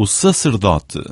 o sacerdote.